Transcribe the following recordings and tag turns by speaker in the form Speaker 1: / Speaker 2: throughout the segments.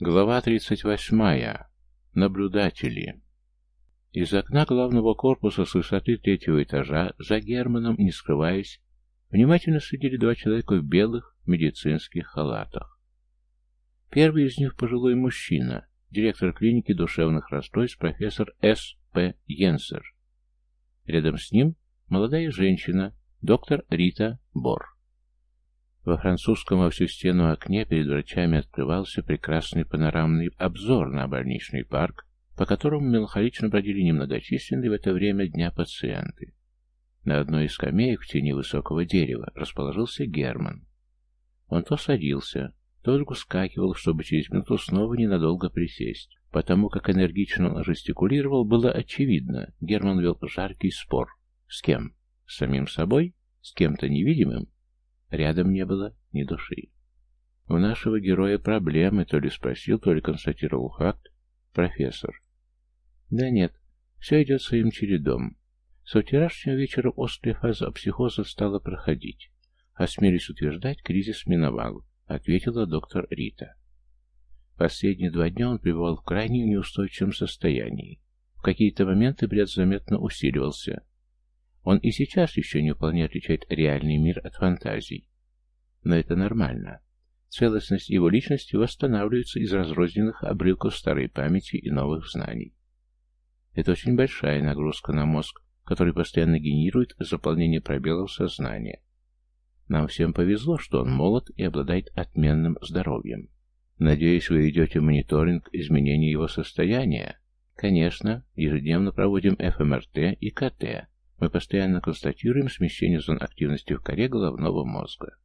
Speaker 1: Глава 38. Наблюдатели. Из окна главного корпуса с высоты третьего этажа, за Германом, не скрываясь, внимательно следили два человека в белых медицинских халатах. Первый из них пожилой мужчина, директор клиники душевных расстройств профессор С. П. Йенсер. Рядом с ним молодая женщина, доктор Рита Бор. Во французском во всю стену окне перед врачами открывался прекрасный панорамный обзор на больничный парк, по которому меланхолично бродили немногочисленные в это время дня пациенты. На одной из скамеек в тени высокого дерева расположился Герман. Он то садился, то скакивал, чтобы через минуту снова ненадолго присесть. Потому как энергично он жестикулировал, было очевидно, Герман вел жаркий спор. С кем? С самим собой? С кем-то невидимым? Рядом не было ни души. У нашего героя проблемы, то ли спросил, то ли констатировал факт профессор. Да нет, все идет своим чередом. Со вчерашнего вечера острая фаза психоза стала проходить. Осмелюсь утверждать, кризис миновал, ответила доктор Рита. Последние два дня он пребывал в крайне неустойчивом состоянии. В какие-то моменты бред заметно усиливался, он и сейчас еще не вполне отличает реальный мир от фантазий. Но это нормально. Целостность его личности восстанавливается из разрозненных обрывков старой памяти и новых знаний. Это очень большая нагрузка на мозг, который постоянно генерирует заполнение пробелов сознания. Нам всем повезло, что он молод и обладает отменным здоровьем. Надеюсь, вы ведете мониторинг изменений его состояния? Конечно, ежедневно проводим ФМРТ и КТ, мы постоянно констатируем смещение зон активности в коре головного мозга.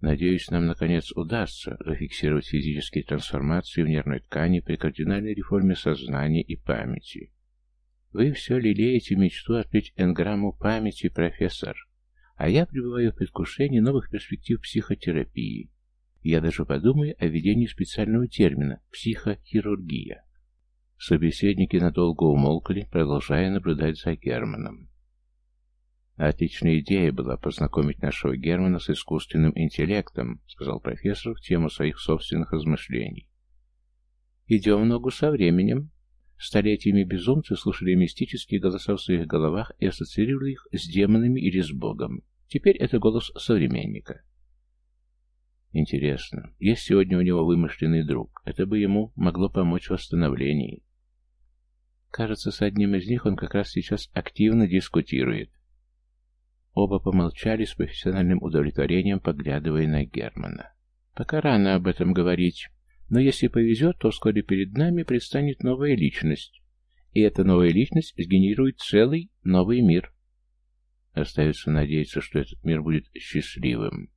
Speaker 1: Надеюсь, нам наконец удастся зафиксировать физические трансформации в нервной ткани при кардинальной реформе сознания и памяти. Вы все лелеете мечту открыть энграмму памяти, профессор, а я пребываю в предвкушении новых перспектив психотерапии. Я даже подумаю о введении специального термина «психохирургия». Собеседники надолго умолкли, продолжая наблюдать за Германом. «Отличная идея была познакомить нашего Германа с искусственным интеллектом», сказал профессор в тему своих собственных размышлений. «Идем в ногу со временем». Столетиями безумцы слушали мистические голоса в своих головах и ассоциировали их с демонами или с Богом. Теперь это голос современника. Интересно, есть сегодня у него вымышленный друг, это бы ему могло помочь в восстановлении. Кажется, с одним из них он как раз сейчас активно дискутирует. Оба помолчали с профессиональным удовлетворением, поглядывая на Германа. «Пока рано об этом говорить, но если повезет, то вскоре перед нами предстанет новая личность, и эта новая личность сгенерирует целый новый мир. Остается надеяться, что этот мир будет счастливым».